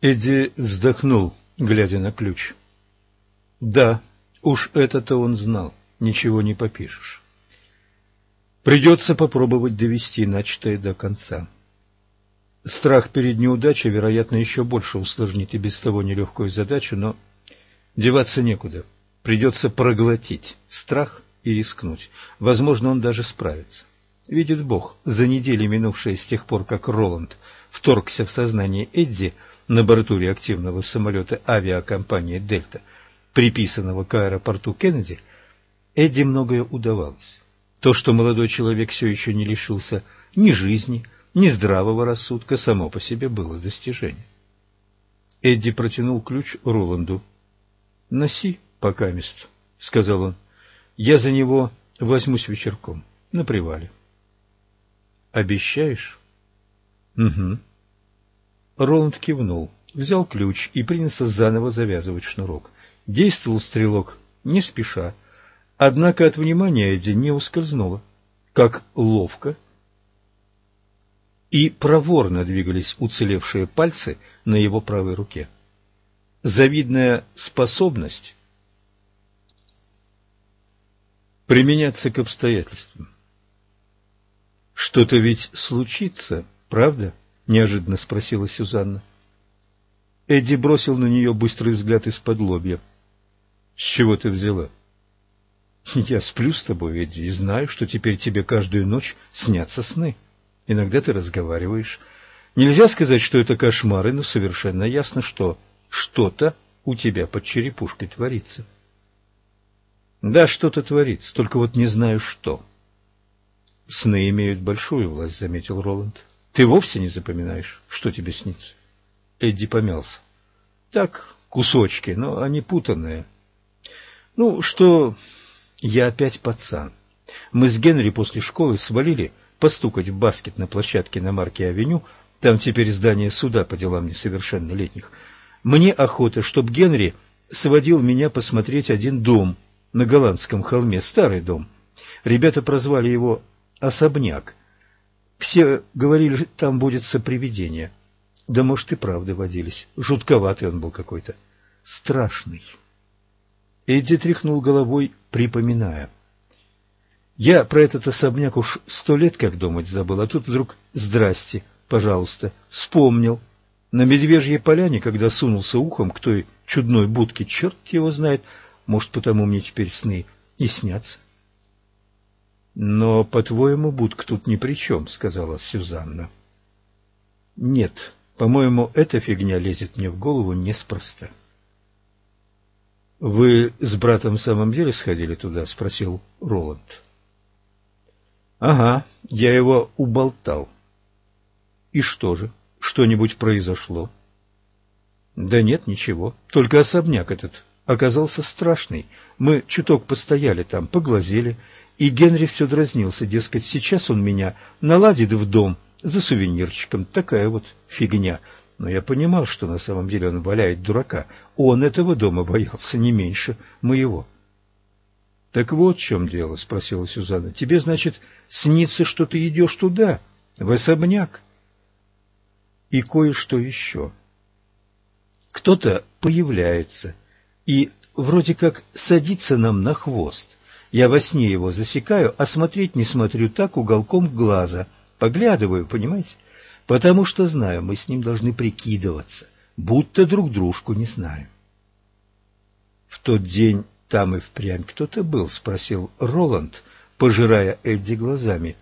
Эдди вздохнул, глядя на ключ. Да, уж это-то он знал, ничего не попишешь. Придется попробовать довести начатое до конца. Страх перед неудачей, вероятно, еще больше усложнит и без того нелегкую задачу, но деваться некуда. Придется проглотить страх и рискнуть. Возможно, он даже справится. Видит Бог, за недели, минувшие с тех пор, как Роланд вторгся в сознание Эдди на борту реактивного самолета авиакомпании «Дельта», приписанного к аэропорту Кеннеди, Эдди многое удавалось. То, что молодой человек все еще не лишился ни жизни, ни здравого рассудка, само по себе было достижением. Эдди протянул ключ Роланду. «Носи, пока мест», — сказал он. «Я за него возьмусь вечерком, на привале». «Обещаешь?» «Угу». Роланд кивнул, взял ключ и принялся заново завязывать шнурок. Действовал стрелок не спеша, однако от внимания Эдди не ускользнуло. Как ловко и проворно двигались уцелевшие пальцы на его правой руке. Завидная способность применяться к обстоятельствам. «Что-то ведь случится, правда?» — неожиданно спросила Сюзанна. Эдди бросил на нее быстрый взгляд из-под лобья. «С чего ты взяла?» «Я сплю с тобой, Эдди, и знаю, что теперь тебе каждую ночь снятся сны. Иногда ты разговариваешь. Нельзя сказать, что это кошмары, но совершенно ясно, что что-то у тебя под черепушкой творится». «Да, что-то творится, только вот не знаю, что». Сны имеют большую власть, заметил Роланд. Ты вовсе не запоминаешь, что тебе снится? Эдди помялся. Так, кусочки, но они путанные. Ну, что... Я опять пацан. Мы с Генри после школы свалили постукать в баскет на площадке на Марке-авеню. Там теперь здание суда по делам несовершеннолетних. Мне охота, чтоб Генри сводил меня посмотреть один дом на голландском холме, старый дом. Ребята прозвали его особняк. Все говорили, там водится привидение. Да, может, и правда водились. Жутковатый он был какой-то. Страшный. Эдди тряхнул головой, припоминая. Я про этот особняк уж сто лет как думать забыл, а тут вдруг «здрасте, пожалуйста», вспомнил. На Медвежьей поляне, когда сунулся ухом к той чудной будке, черт его знает, может, потому мне теперь сны и снятся. «Но, по-твоему, Будк тут ни при чем», — сказала Сюзанна. «Нет, по-моему, эта фигня лезет мне в голову неспроста». «Вы с братом в самом деле сходили туда?» — спросил Роланд. «Ага, я его уболтал». «И что же? Что-нибудь произошло?» «Да нет, ничего. Только особняк этот оказался страшный. Мы чуток постояли там, поглазели». И Генри все дразнился, дескать, сейчас он меня наладит в дом за сувенирчиком. Такая вот фигня. Но я понимал, что на самом деле он валяет дурака. Он этого дома боялся не меньше моего. — Так вот в чем дело, — спросила Сюзанна. — Тебе, значит, снится, что ты идешь туда, в особняк? И кое-что еще. Кто-то появляется и вроде как садится нам на хвост. Я во сне его засекаю, а смотреть не смотрю так уголком глаза. Поглядываю, понимаете? Потому что знаю, мы с ним должны прикидываться, будто друг дружку не знаем. В тот день там и впрямь кто-то был, спросил Роланд, пожирая Эдди глазами.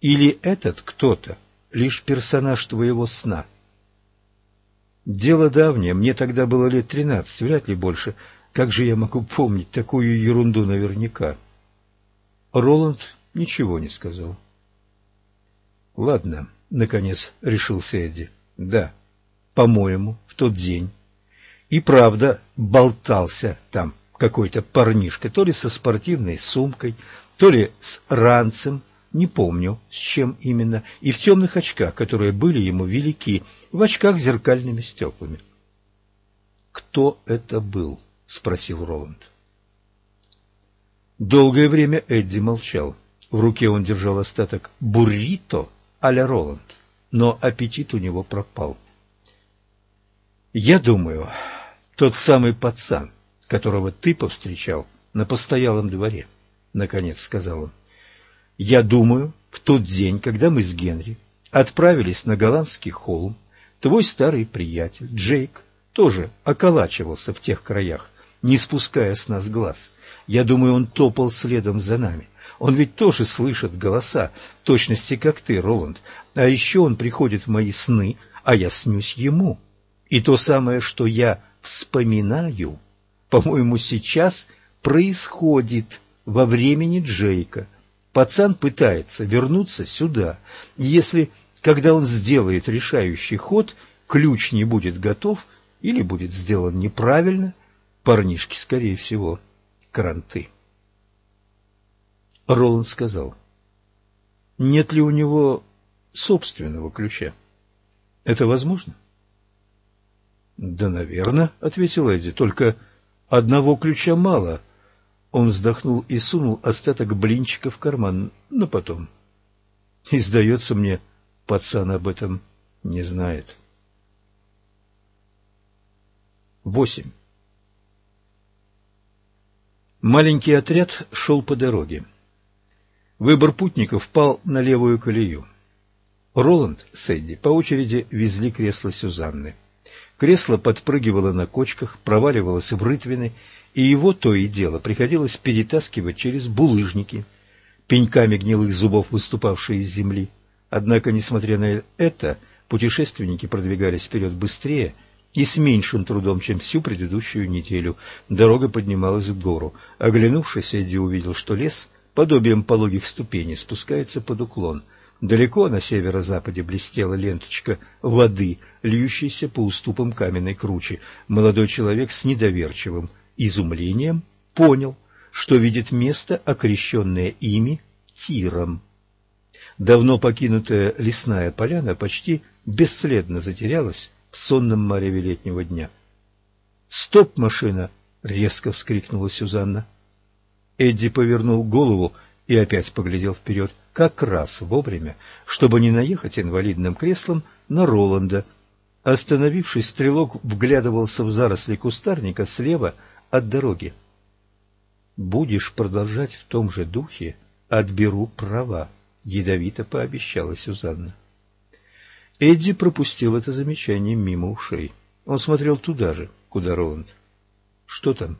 Или этот кто-то лишь персонаж твоего сна? Дело давнее, мне тогда было лет тринадцать, вряд ли больше. Как же я могу помнить такую ерунду наверняка? Роланд ничего не сказал. Ладно, наконец решился Эдди. Да, по-моему, в тот день. И правда болтался там какой-то парнишка, то ли со спортивной сумкой, то ли с ранцем, не помню, с чем именно, и в темных очках, которые были ему велики, в очках с зеркальными стеклами. Кто это был? — спросил Роланд. Долгое время Эдди молчал. В руке он держал остаток буррито а-ля Роланд, но аппетит у него пропал. Я думаю, тот самый пацан, которого ты повстречал на постоялом дворе, — наконец сказал он. Я думаю, в тот день, когда мы с Генри отправились на голландский холм, твой старый приятель Джейк тоже околачивался в тех краях, не спуская с нас глаз. Я думаю, он топал следом за нами. Он ведь тоже слышит голоса, в точности как ты, Роланд. А еще он приходит в мои сны, а я снюсь ему. И то самое, что я вспоминаю, по-моему, сейчас происходит во времени Джейка. Пацан пытается вернуться сюда. И если, когда он сделает решающий ход, ключ не будет готов или будет сделан неправильно, парнишки, скорее всего, кранты. Роланд сказал, нет ли у него собственного ключа? Это возможно? Да, наверное, ответил Эдди, только одного ключа мало. Он вздохнул и сунул остаток блинчика в карман, но потом. И, сдается мне, пацан об этом не знает. Восемь. Маленький отряд шел по дороге. Выбор путников пал на левую колею. Роланд с Эдди по очереди везли кресло Сюзанны. Кресло подпрыгивало на кочках, проваливалось в рытвины, и его то и дело приходилось перетаскивать через булыжники, пеньками гнилых зубов, выступавшие из земли. Однако, несмотря на это, путешественники продвигались вперед быстрее и с меньшим трудом, чем всю предыдущую неделю. Дорога поднималась в гору. Оглянувшись, Эдди увидел, что лес подобием пологих ступеней, спускается под уклон. Далеко на северо-западе блестела ленточка воды, льющейся по уступам каменной кручи. Молодой человек с недоверчивым изумлением понял, что видит место, окрещенное ими Тиром. Давно покинутая лесная поляна почти бесследно затерялась в сонном мареве летнего дня. «Стоп, машина!» — резко вскрикнула Сюзанна. Эдди повернул голову и опять поглядел вперед, как раз вовремя, чтобы не наехать инвалидным креслом на Роланда. Остановившись, стрелок вглядывался в заросли кустарника слева от дороги. «Будешь продолжать в том же духе, отберу права», — ядовито пообещала Сюзанна. Эдди пропустил это замечание мимо ушей. Он смотрел туда же, куда Роланд. «Что там?»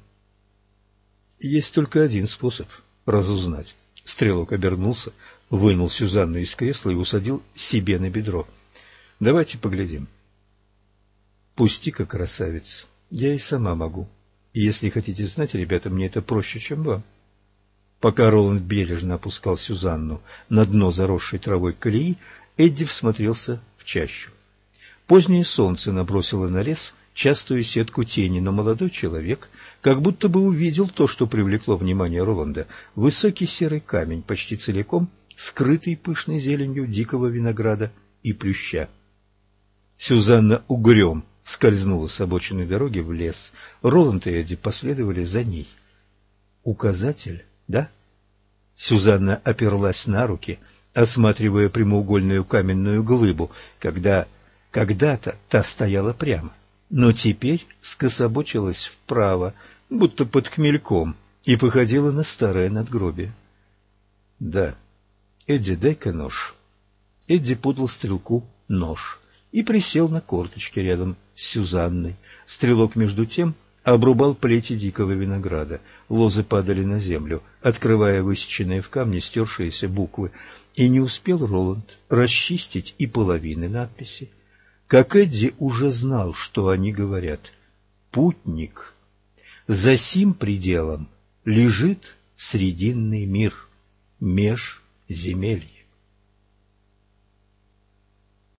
Есть только один способ разузнать. Стрелок обернулся, вынул Сюзанну из кресла и усадил себе на бедро. Давайте поглядим. Пусти-ка, красавец, я и сама могу. И если хотите знать, ребята, мне это проще, чем вам. Пока Роланд бережно опускал Сюзанну на дно заросшей травой колеи, Эдди всмотрелся чащу. Позднее солнце набросило на лес частую сетку тени, но молодой человек как будто бы увидел то, что привлекло внимание Роланда. Высокий серый камень, почти целиком скрытый пышной зеленью дикого винограда и плюща. Сюзанна угрем скользнула с обочины дороги в лес. Роланд и Эдди последовали за ней. «Указатель, да?» Сюзанна оперлась на руки, осматривая прямоугольную каменную глыбу, когда когда-то та стояла прямо но теперь скособочилась вправо, будто под хмельком, и походила на старое надгробие. — Да. Эдди, дай-ка нож. Эдди подал стрелку нож и присел на корточки рядом с Сюзанной. Стрелок, между тем, обрубал плети дикого винограда. Лозы падали на землю, открывая высеченные в камне стершиеся буквы, и не успел Роланд расчистить и половины надписи как Эдди уже знал, что они говорят. Путник. За сим пределом лежит срединный мир, меж земель.